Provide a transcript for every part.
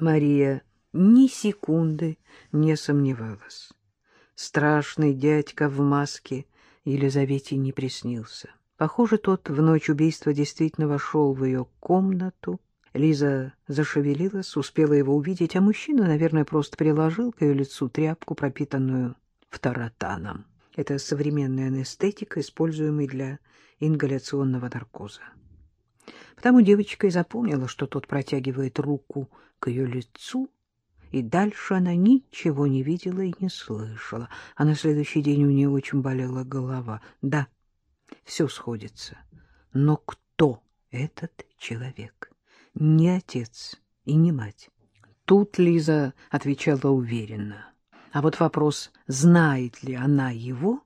Мария ни секунды не сомневалась. Страшный дядька в маске Елизавете не приснился. Похоже, тот в ночь убийства действительно вошел в ее комнату. Лиза зашевелилась, успела его увидеть, а мужчина, наверное, просто приложил к ее лицу тряпку, пропитанную фторотаном. Это современная анестетика, используемая для ингаляционного наркоза. Потому девочка и запомнила, что тот протягивает руку к ее лицу, и дальше она ничего не видела и не слышала. А на следующий день у нее очень болела голова. Да, все сходится. Но кто этот человек? Не отец и не мать. Тут Лиза отвечала уверенно. А вот вопрос, знает ли она его,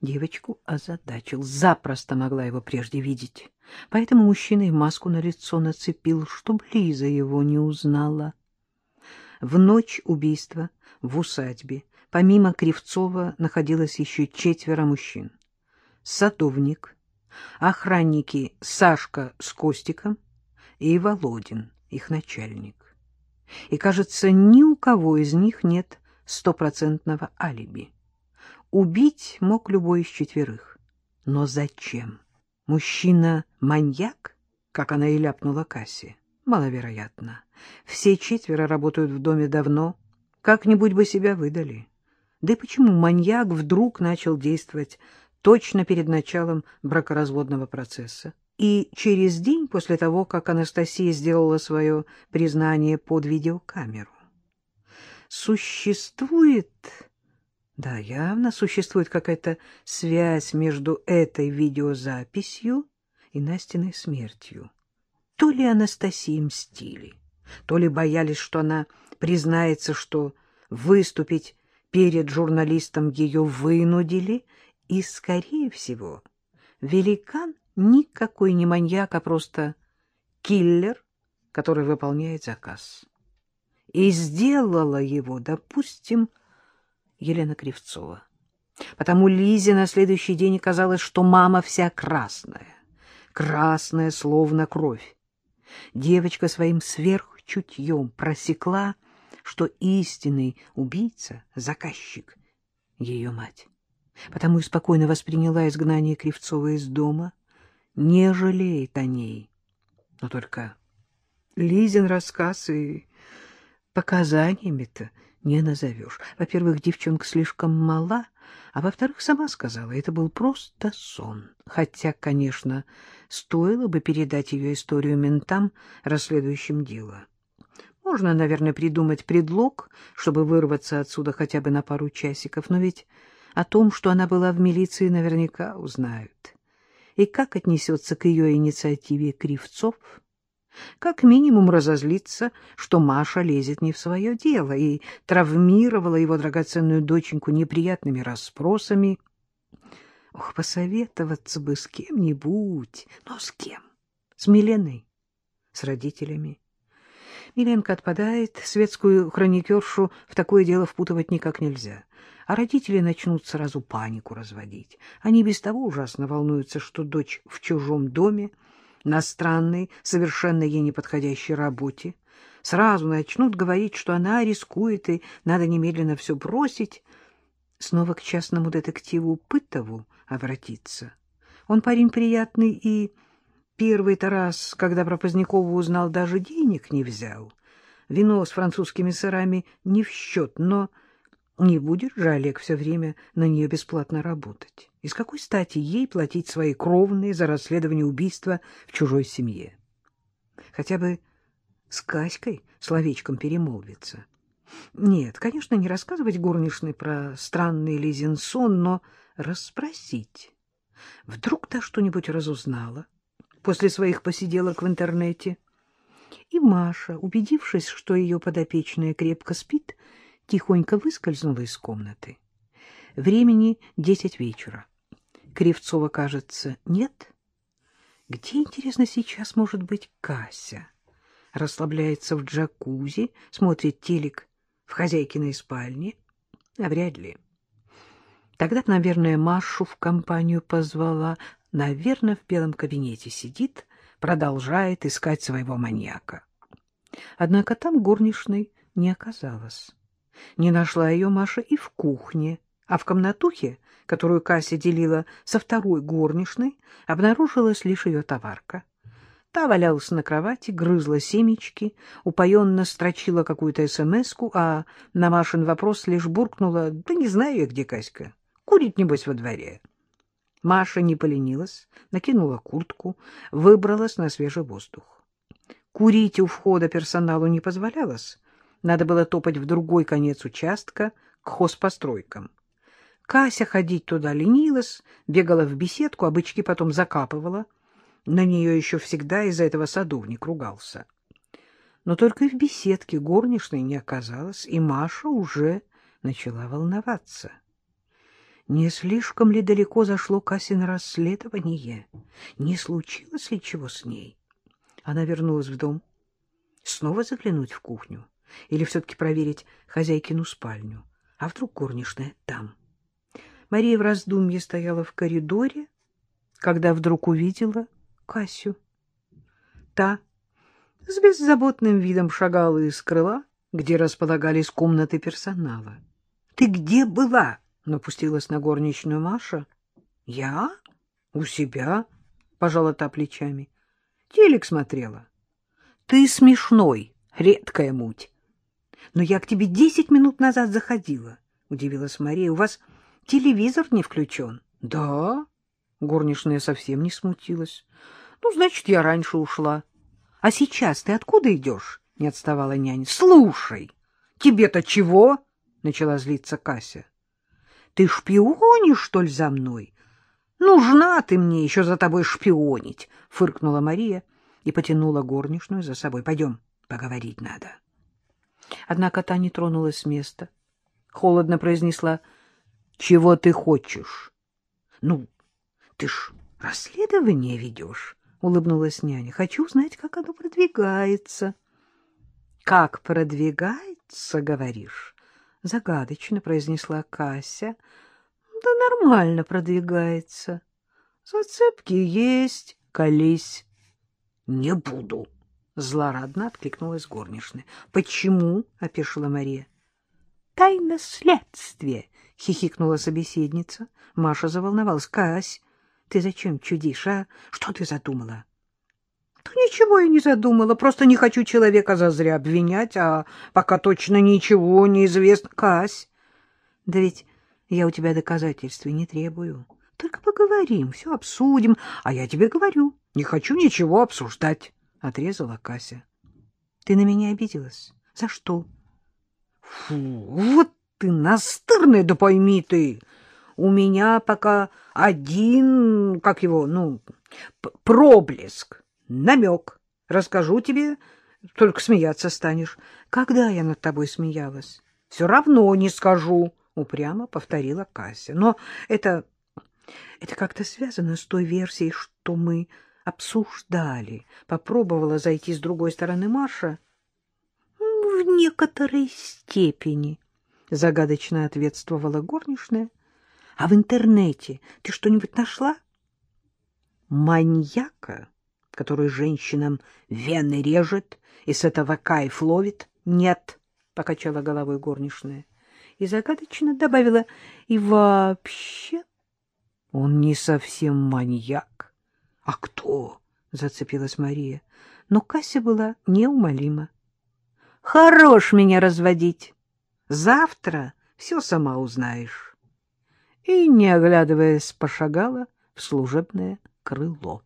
девочку озадачил. Запросто могла его прежде видеть. Поэтому мужчина и маску на лицо нацепил, чтобы Лиза его не узнала. В ночь убийства в усадьбе помимо Кривцова находилось еще четверо мужчин. Садовник, охранники Сашка с Костиком и Володин, их начальник. И, кажется, ни у кого из них нет стопроцентного алиби. Убить мог любой из четверых. Но зачем? Мужчина-маньяк, как она и ляпнула Кассе? Маловероятно. Все четверо работают в доме давно, как-нибудь бы себя выдали. Да и почему маньяк вдруг начал действовать точно перед началом бракоразводного процесса? И через день после того, как Анастасия сделала свое признание под видеокамеру существует... Да, явно существует какая-то связь между этой видеозаписью и Настиной смертью. То ли Анастасии мстили, то ли боялись, что она признается, что выступить перед журналистом ее вынудили, и, скорее всего, великан никакой не маньяк, а просто киллер, который выполняет заказ и сделала его, допустим, Елена Кривцова. Потому Лизе на следующий день казалось, что мама вся красная, красная, словно кровь. Девочка своим сверхчутьем просекла, что истинный убийца, заказчик, ее мать. Потому и спокойно восприняла изгнание Кривцова из дома, не жалеет о ней. Но только Лизин рассказ и показаниями-то не назовешь. Во-первых, девчонка слишком мала, а во-вторых, сама сказала, это был просто сон. Хотя, конечно, стоило бы передать ее историю ментам, расследующим дело. Можно, наверное, придумать предлог, чтобы вырваться отсюда хотя бы на пару часиков, но ведь о том, что она была в милиции, наверняка узнают. И как отнесется к ее инициативе Кривцов — как минимум разозлиться, что Маша лезет не в свое дело и травмировала его драгоценную доченьку неприятными расспросами. Ох, посоветоваться бы с кем-нибудь. Но с кем? С Миленой? С родителями? Миленка отпадает, светскую хроникершу в такое дело впутывать никак нельзя. А родители начнут сразу панику разводить. Они без того ужасно волнуются, что дочь в чужом доме, на странной, совершенно ей неподходящей работе, сразу начнут говорить, что она рискует и надо немедленно все бросить, снова к частному детективу Пытову обратиться. Он парень приятный и первый-то раз, когда про Позднякова узнал, даже денег не взял. Вино с французскими сырами не в счет, но не будет же Олег все время на нее бесплатно работать. И с какой стати ей платить свои кровные за расследование убийства в чужой семье? Хотя бы с Каськой словечком перемолвиться. Нет, конечно, не рассказывать горничной про странный Лизин сон, но расспросить. Вдруг та что-нибудь разузнала после своих посиделок в интернете. И Маша, убедившись, что ее подопечная крепко спит, тихонько выскользнула из комнаты. Времени десять вечера. Кривцова, кажется, нет. Где, интересно, сейчас может быть Кася? Расслабляется в джакузи, смотрит телек в хозяйкиной спальне? А вряд ли. Тогда, наверное, Машу в компанию позвала. Наверное, в белом кабинете сидит, продолжает искать своего маньяка. Однако там горничной не оказалось. Не нашла ее Маша и в кухне, а в комнатухе, которую Кася делила со второй горничной, обнаружилась лишь ее товарка. Та валялась на кровати, грызла семечки, упоенно строчила какую-то смс-ку, а на Машин вопрос лишь буркнула, да не знаю я, где Каська, курить, небось, во дворе. Маша не поленилась, накинула куртку, выбралась на свежий воздух. Курить у входа персоналу не позволялось, надо было топать в другой конец участка, к хозпостройкам. Кася ходить туда ленилась, бегала в беседку, а бычки потом закапывала — на нее еще всегда из-за этого садовник ругался. Но только и в беседке горничной не оказалось, и Маша уже начала волноваться. Не слишком ли далеко зашло Касин расследование? Не случилось ли чего с ней? Она вернулась в дом. Снова заглянуть в кухню? Или все-таки проверить хозяйкину спальню? А вдруг горничная там? Мария в раздумье стояла в коридоре, когда вдруг увидела Касю. Та с беззаботным видом шагала из крыла, где располагались комнаты персонала. — Ты где была? — напустилась на горничную Маша. — Я? У себя? — пожала та плечами. — Телек смотрела. — Ты смешной, редкая муть. — Но я к тебе десять минут назад заходила, — удивилась Мария. — У вас телевизор не включен? — Да. Горничная совсем не смутилась. Ну, значит, я раньше ушла. — А сейчас ты откуда идешь? — не отставала няня. — Слушай, тебе-то чего? — начала злиться Кася. — Ты шпионишь, что ли, за мной? — Нужна ты мне еще за тобой шпионить, — фыркнула Мария и потянула горничную за собой. — Пойдем, поговорить надо. Однако та не тронулась с места. Холодно произнесла. — Чего ты хочешь? — Ну, ты ж расследование ведешь. — улыбнулась няня. — Хочу узнать, как оно продвигается. — Как продвигается, говоришь? — загадочно произнесла Кася. — Да нормально продвигается. Зацепки есть, колись. — Не буду. — злорадно откликнулась горничная. — Почему? — опешила Мария. — Тайна следствия, — хихикнула собеседница. Маша заволновалась. — Кась, ты зачем чудишь, а? Что ты задумала? Да ничего я не задумала, просто не хочу человека зазря обвинять, а пока точно ничего не известно. Кась, да ведь я у тебя доказательств не требую. Только поговорим, все обсудим, а я тебе говорю, не хочу ничего обсуждать, — отрезала Кася. Ты на меня обиделась? За что? Фу, вот ты настырная, да пойми ты! У меня пока один, как его, ну, проблеск, намек. Расскажу тебе, только смеяться станешь. Когда я над тобой смеялась? Все равно не скажу, упрямо повторила Кася. Но это, это как-то связано с той версией, что мы обсуждали. Попробовала зайти с другой стороны Маша. В некоторой степени, загадочно ответствовала горничная. А в интернете ты что-нибудь нашла? Маньяка, который женщинам вены режет и с этого кайф ловит? Нет, — покачала головой горничная. И загадочно добавила, и вообще он не совсем маньяк. — А кто? — зацепилась Мария. Но Кася была неумолима. — Хорош меня разводить. Завтра все сама узнаешь и, не оглядываясь, пошагала в служебное крыло.